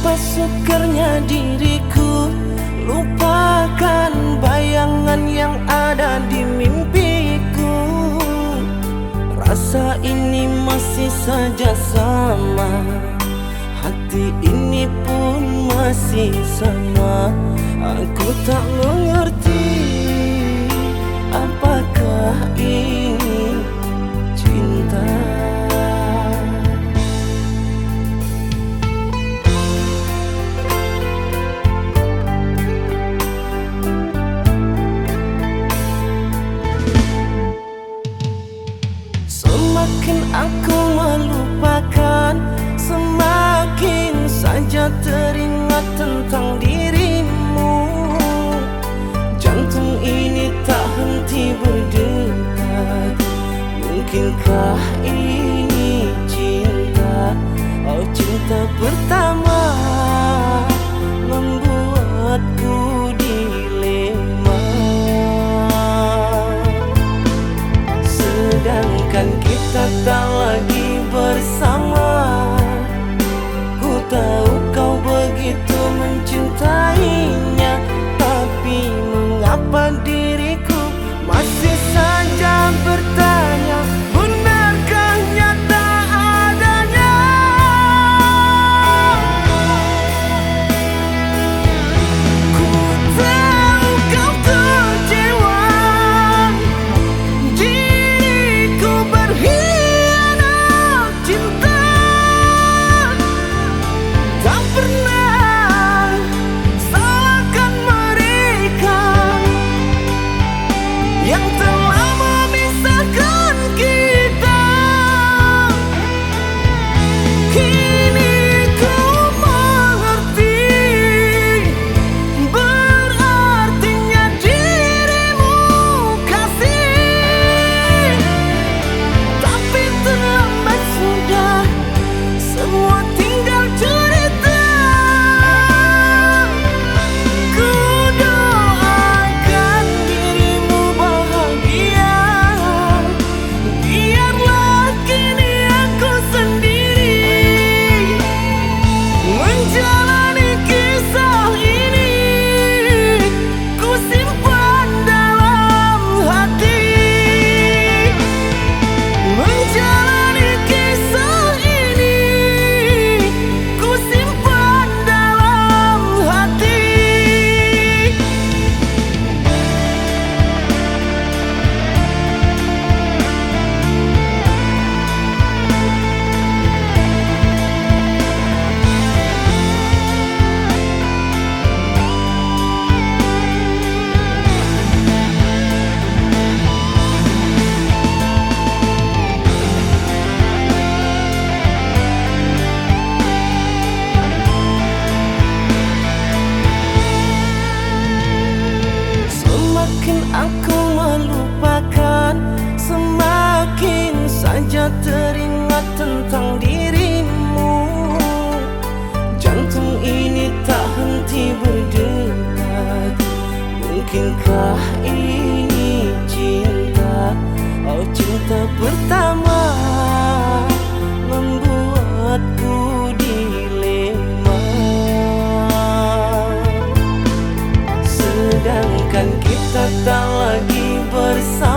Pasukernya sekernya diriku. Lupakan bayangan yang ada di mimpiku. Rasa ini masih saja sama. Hati ini pun masih sama. Aku tak mengerti Apakah ini Bukankah ini cinta? Oh cinta pertama Ini cinta Oh cinta pertama Membuatku dilema. Sedangkan kita tak lagi bersama.